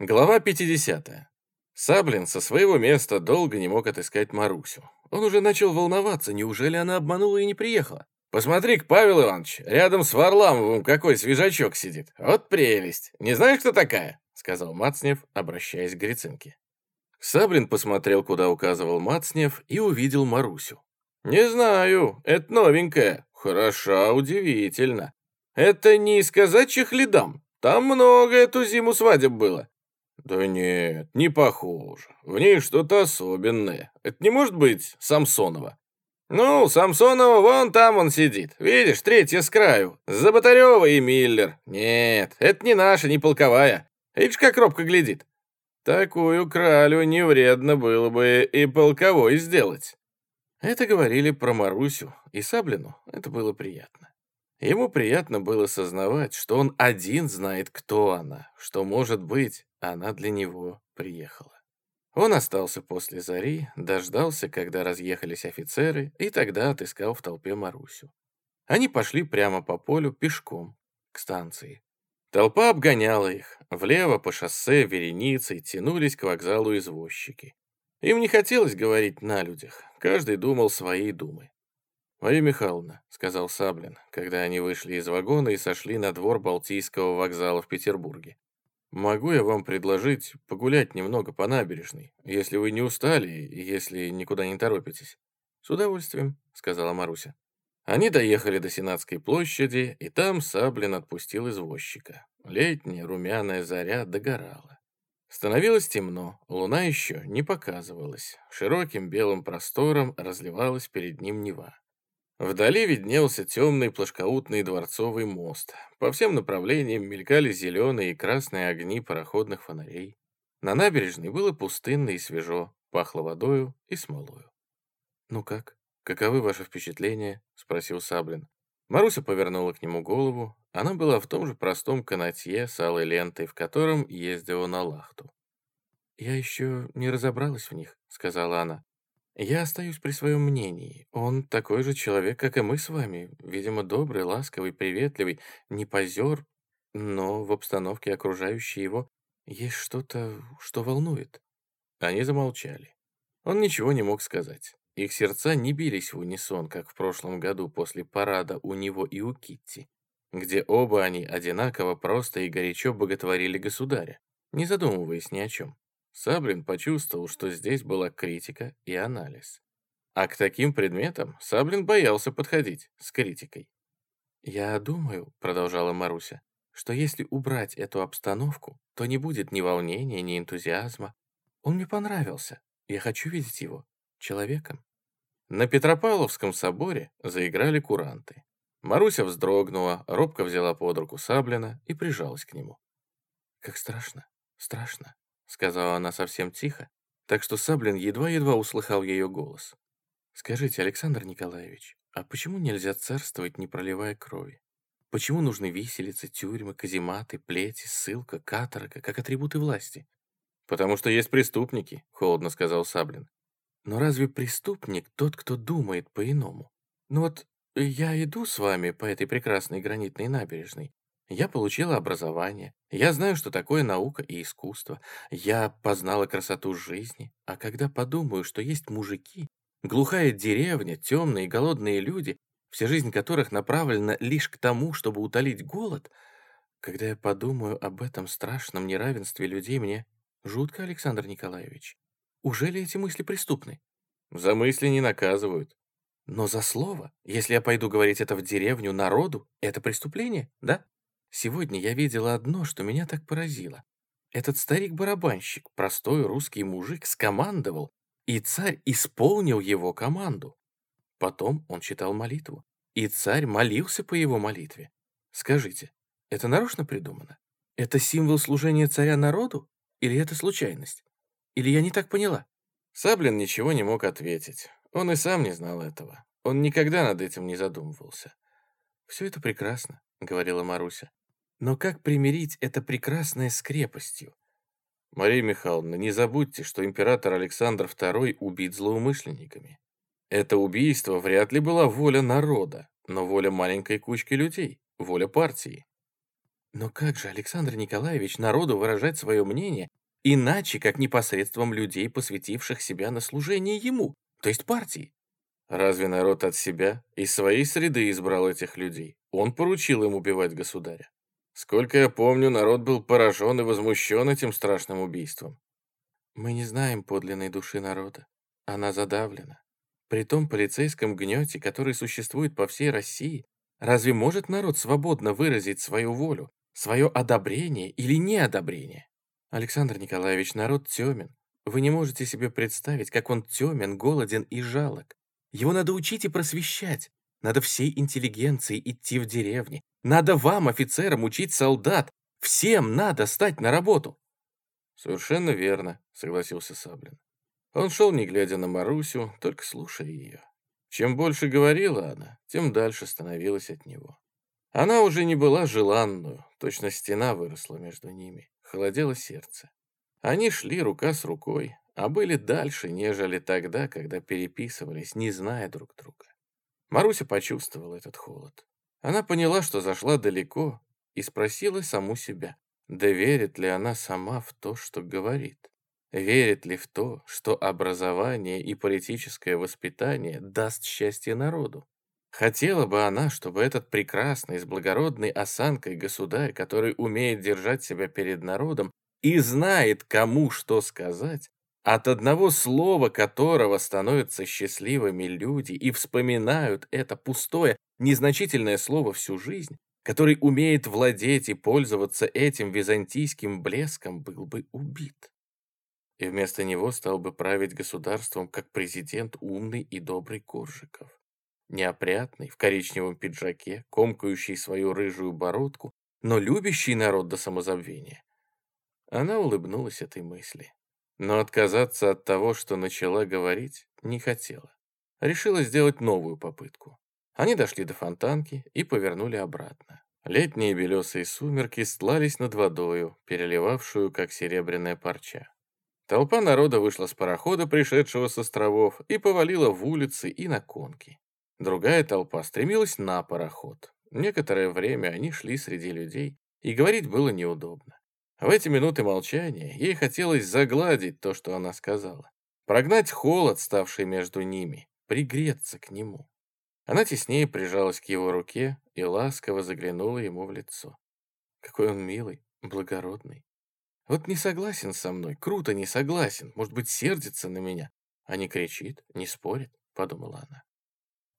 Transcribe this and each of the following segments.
Глава 50. Саблин со своего места долго не мог отыскать Марусю. Он уже начал волноваться, неужели она обманула и не приехала? «Посмотри-ка, Павел Иванович, рядом с Варламовым какой свежачок сидит. Вот прелесть. Не знаешь, кто такая?» — сказал Мацнев, обращаясь к Грицинке. Саблин посмотрел, куда указывал Мацнев, и увидел Марусю. «Не знаю, это новенькая. Хороша, удивительно. Это не из казачьих ли дам? Там много эту зиму свадеб было. «Да нет, не похоже. В ней что-то особенное. Это не может быть Самсонова?» «Ну, Самсонова вон там он сидит. Видишь, третья с краю. Заботарева и Миллер. Нет, это не наша, не полковая. Видишь, как робко глядит. Такую кралю не вредно было бы и полковой сделать». Это говорили про Марусю и Саблину. Это было приятно. Ему приятно было сознавать, что он один знает, кто она, что, может быть, она для него приехала. Он остался после зари, дождался, когда разъехались офицеры, и тогда отыскал в толпе Марусю. Они пошли прямо по полю пешком к станции. Толпа обгоняла их. Влево по шоссе вереницей тянулись к вокзалу извозчики. Им не хотелось говорить на людях. Каждый думал своей думы. «Мария Михайловна», — сказал Саблин, когда они вышли из вагона и сошли на двор Балтийского вокзала в Петербурге. «Могу я вам предложить погулять немного по набережной, если вы не устали и если никуда не торопитесь?» «С удовольствием», — сказала Маруся. Они доехали до Сенатской площади, и там Саблин отпустил извозчика. Летняя румяная заря догорала. Становилось темно, луна еще не показывалась. Широким белым простором разливалась перед ним Нева. Вдали виднелся темный плашкаутный дворцовый мост. По всем направлениям мелькали зеленые и красные огни пароходных фонарей. На набережной было пустынно и свежо, пахло водою и смолою. «Ну как? Каковы ваши впечатления?» — спросил Саблин. Маруся повернула к нему голову. Она была в том же простом канатье с алой лентой, в котором ездила на лахту. «Я еще не разобралась в них», — сказала она. Я остаюсь при своем мнении. Он такой же человек, как и мы с вами. Видимо, добрый, ласковый, приветливый, не позер, но в обстановке окружающей его есть что-то, что волнует. Они замолчали. Он ничего не мог сказать. Их сердца не бились в унисон, как в прошлом году после парада у него и у Китти, где оба они одинаково просто и горячо боготворили государя, не задумываясь ни о чем. Саблин почувствовал, что здесь была критика и анализ. А к таким предметам Саблин боялся подходить с критикой. «Я думаю», — продолжала Маруся, «что если убрать эту обстановку, то не будет ни волнения, ни энтузиазма. Он мне понравился. Я хочу видеть его человеком». На Петропавловском соборе заиграли куранты. Маруся вздрогнула, робко взяла под руку Саблина и прижалась к нему. «Как страшно, страшно», — сказала она совсем тихо, так что Саблин едва-едва услыхал ее голос. «Скажите, Александр Николаевич, а почему нельзя царствовать, не проливая крови? Почему нужны виселицы, тюрьмы, казематы, плети, ссылка, каторга, как атрибуты власти?» «Потому что есть преступники», — холодно сказал Саблин. «Но разве преступник тот, кто думает по-иному? Ну вот я иду с вами по этой прекрасной гранитной набережной, я получила образование, я знаю, что такое наука и искусство, я познала красоту жизни, а когда подумаю, что есть мужики, глухая деревня, темные и голодные люди, вся жизнь которых направлена лишь к тому, чтобы утолить голод, когда я подумаю об этом страшном неравенстве людей, мне жутко, Александр Николаевич. Уже ли эти мысли преступны? За мысли не наказывают. Но за слово, если я пойду говорить это в деревню народу, это преступление, да? Сегодня я видела одно, что меня так поразило. Этот старик-барабанщик, простой русский мужик, скомандовал, и царь исполнил его команду. Потом он читал молитву, и царь молился по его молитве. Скажите, это нарочно придумано? Это символ служения царя народу? Или это случайность? Или я не так поняла?» Саблин ничего не мог ответить. Он и сам не знал этого. Он никогда над этим не задумывался. «Все это прекрасно», — говорила Маруся. Но как примирить это прекрасное с крепостью? Мария Михайловна, не забудьте, что император Александр II убит злоумышленниками. Это убийство вряд ли была воля народа, но воля маленькой кучки людей, воля партии. Но как же, Александр Николаевич, народу выражать свое мнение, иначе, как непосредством людей, посвятивших себя на служение ему, то есть партии? Разве народ от себя, из своей среды избрал этих людей? Он поручил им убивать государя. Сколько я помню, народ был поражен и возмущен этим страшным убийством. Мы не знаем подлинной души народа. Она задавлена. При том полицейском гнете, который существует по всей России, разве может народ свободно выразить свою волю, свое одобрение или неодобрение? Александр Николаевич, народ темен. Вы не можете себе представить, как он темен, голоден и жалок. Его надо учить и просвещать. Надо всей интеллигенции идти в деревни. Надо вам, офицерам, учить солдат. Всем надо стать на работу. Совершенно верно, согласился Саблин. Он шел, не глядя на Марусю, только слушая ее. Чем больше говорила она, тем дальше становилась от него. Она уже не была желанную, точно стена выросла между ними, холодело сердце. Они шли рука с рукой, а были дальше, нежели тогда, когда переписывались, не зная друг друга. Маруся почувствовала этот холод. Она поняла, что зашла далеко, и спросила саму себя, да верит ли она сама в то, что говорит. Верит ли в то, что образование и политическое воспитание даст счастье народу? Хотела бы она, чтобы этот прекрасный, с благородной осанкой государь, который умеет держать себя перед народом и знает, кому что сказать, от одного слова которого становятся счастливыми люди и вспоминают это пустое, незначительное слово всю жизнь, который умеет владеть и пользоваться этим византийским блеском, был бы убит. И вместо него стал бы править государством как президент умный и добрый Коржиков. Неопрятный, в коричневом пиджаке, комкающий свою рыжую бородку, но любящий народ до самозабвения. Она улыбнулась этой мысли. Но отказаться от того, что начала говорить, не хотела. Решила сделать новую попытку. Они дошли до фонтанки и повернули обратно. Летние белесые сумерки стлались над водою, переливавшую, как серебряная парча. Толпа народа вышла с парохода, пришедшего с островов, и повалила в улицы и на конки. Другая толпа стремилась на пароход. Некоторое время они шли среди людей, и говорить было неудобно. В эти минуты молчания ей хотелось загладить то, что она сказала. Прогнать холод, ставший между ними, пригреться к нему. Она теснее прижалась к его руке и ласково заглянула ему в лицо. Какой он милый, благородный. Вот не согласен со мной, круто не согласен, может быть, сердится на меня, а не кричит, не спорит, подумала она.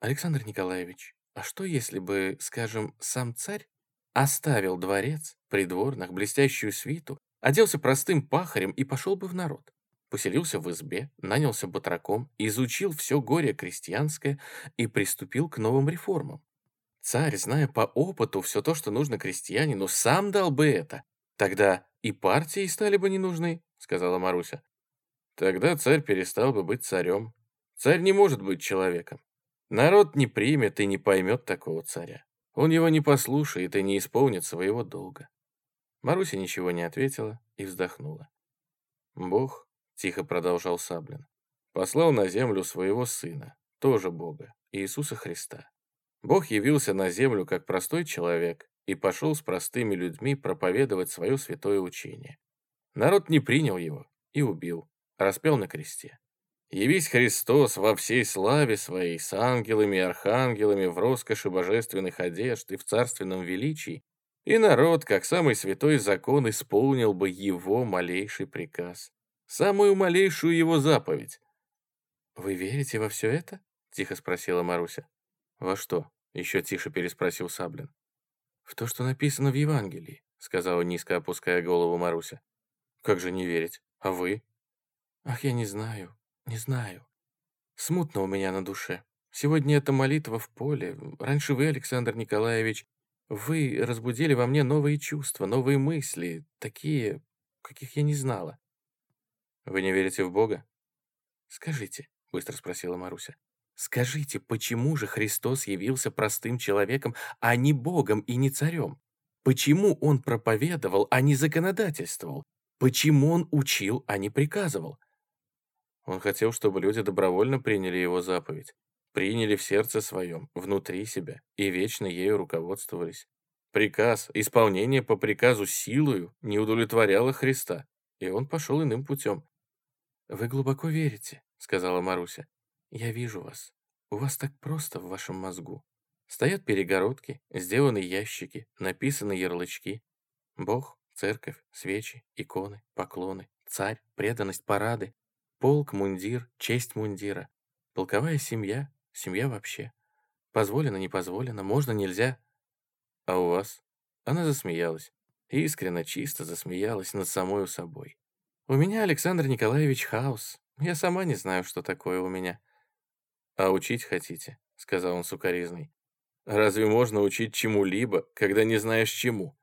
Александр Николаевич, а что если бы, скажем, сам царь Оставил дворец, придворных, блестящую свиту, оделся простым пахарем и пошел бы в народ. Поселился в избе, нанялся батраком, изучил все горе крестьянское и приступил к новым реформам. Царь, зная по опыту все то, что нужно крестьянину, сам дал бы это. Тогда и партии стали бы не нужны, сказала Маруся. Тогда царь перестал бы быть царем. Царь не может быть человеком. Народ не примет и не поймет такого царя. Он его не послушает и не исполнит своего долга. Маруся ничего не ответила и вздохнула. Бог, тихо продолжал Саблин, послал на землю своего сына, тоже Бога, Иисуса Христа. Бог явился на землю как простой человек и пошел с простыми людьми проповедовать свое святое учение. Народ не принял его и убил, распял на кресте. Явись Христос во всей славе своей, с ангелами и архангелами, в роскоши божественных одежд и в царственном величии, и народ, как самый святой закон, исполнил бы его малейший приказ, самую малейшую его заповедь. «Вы верите во все это?» — тихо спросила Маруся. «Во что?» — еще тише переспросил Саблин. «В то, что написано в Евангелии», — сказала низко опуская голову Маруся. «Как же не верить? А вы?» «Ах, я не знаю. Не знаю. Смутно у меня на душе. Сегодня это молитва в поле. Раньше вы, Александр Николаевич, вы разбудили во мне новые чувства, новые мысли, такие, каких я не знала. Вы не верите в Бога? Скажите, быстро спросила Маруся. Скажите, почему же Христос явился простым человеком, а не Богом и не царем? Почему он проповедовал, а не законодательствовал? Почему он учил, а не приказывал? Он хотел, чтобы люди добровольно приняли его заповедь, приняли в сердце своем, внутри себя, и вечно ею руководствовались. Приказ, исполнение по приказу силою не удовлетворяло Христа, и он пошел иным путем. «Вы глубоко верите», — сказала Маруся. «Я вижу вас. У вас так просто в вашем мозгу. Стоят перегородки, сделаны ящики, написаны ярлычки. Бог, церковь, свечи, иконы, поклоны, царь, преданность, парады, полк, мундир, честь мундира, полковая семья, семья вообще. Позволено, не позволено, можно, нельзя. А у вас? Она засмеялась. Искренно, чисто засмеялась над самой собой. У меня, Александр Николаевич, хаос. Я сама не знаю, что такое у меня. А учить хотите? Сказал он сукоризной. Разве можно учить чему-либо, когда не знаешь чему?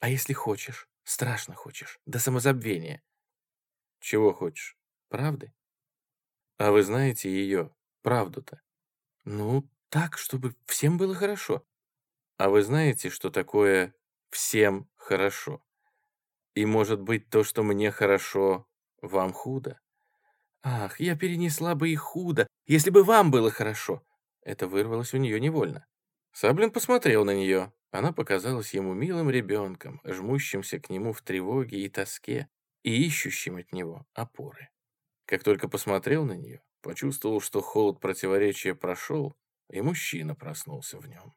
А если хочешь, страшно хочешь, до самозабвения. Чего хочешь? Правды? А вы знаете ее, правду-то? Ну, так, чтобы всем было хорошо. А вы знаете, что такое «всем хорошо»? И, может быть, то, что мне хорошо, вам худо? Ах, я перенесла бы и худо, если бы вам было хорошо. Это вырвалось у нее невольно. Саблин посмотрел на нее. Она показалась ему милым ребенком, жмущимся к нему в тревоге и тоске и ищущим от него опоры. Как только посмотрел на нее, почувствовал, что холод противоречия прошел, и мужчина проснулся в нем.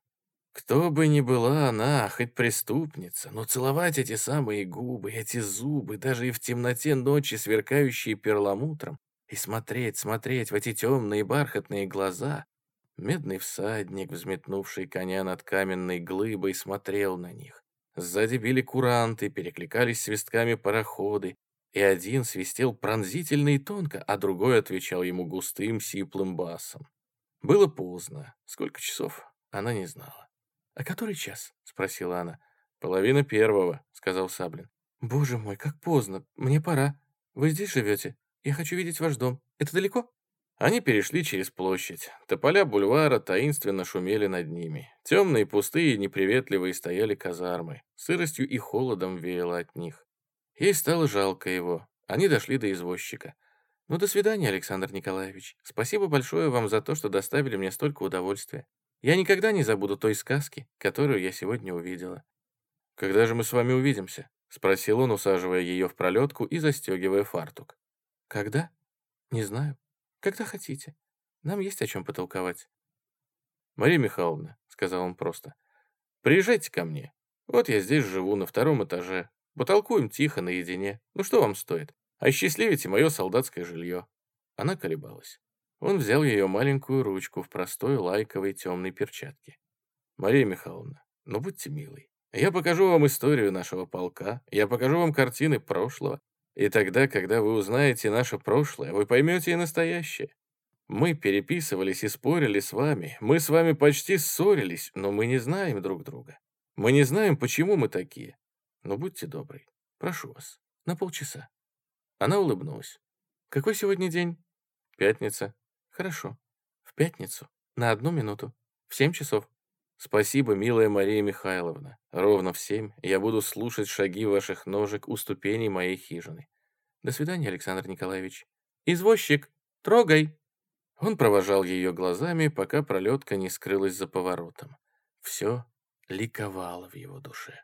Кто бы ни была она, хоть преступница, но целовать эти самые губы, эти зубы, даже и в темноте ночи, сверкающие перламутром, и смотреть, смотреть в эти темные бархатные глаза, Медный всадник, взметнувший коня над каменной глыбой, смотрел на них. Сзади били куранты, перекликались свистками пароходы, и один свистел пронзительно и тонко, а другой отвечал ему густым сиплым басом. Было поздно. Сколько часов? Она не знала. «А который час?» — спросила она. «Половина первого», — сказал Саблин. «Боже мой, как поздно. Мне пора. Вы здесь живете? Я хочу видеть ваш дом. Это далеко?» Они перешли через площадь. Тополя бульвара таинственно шумели над ними. Темные, пустые, неприветливые стояли казармы. Сыростью и холодом веяло от них. Ей стало жалко его. Они дошли до извозчика. «Ну, до свидания, Александр Николаевич. Спасибо большое вам за то, что доставили мне столько удовольствия. Я никогда не забуду той сказки, которую я сегодня увидела». «Когда же мы с вами увидимся?» — спросил он, усаживая ее в пролетку и застегивая фартук. «Когда? Не знаю. Когда хотите. Нам есть о чем потолковать. Мария Михайловна, сказал он просто, приезжайте ко мне. Вот я здесь живу, на втором этаже. Потолкуем тихо, наедине. Ну что вам стоит? Осчастливите мое солдатское жилье. Она колебалась. Он взял ее маленькую ручку в простой лайковой темной перчатке. «Мария Михайловна, ну будьте милой. Я покажу вам историю нашего полка, я покажу вам картины прошлого, и тогда, когда вы узнаете наше прошлое, вы поймете и настоящее. Мы переписывались и спорили с вами, мы с вами почти ссорились, но мы не знаем друг друга. Мы не знаем, почему мы такие. Но будьте добры, прошу вас, на полчаса». Она улыбнулась. «Какой сегодня день?» «Пятница». «Хорошо. В пятницу. На одну минуту. В семь часов». «Спасибо, милая Мария Михайловна. Ровно в семь я буду слушать шаги ваших ножек у ступеней моей хижины. До свидания, Александр Николаевич. Извозчик, трогай!» Он провожал ее глазами, пока пролетка не скрылась за поворотом. Все ликовало в его душе.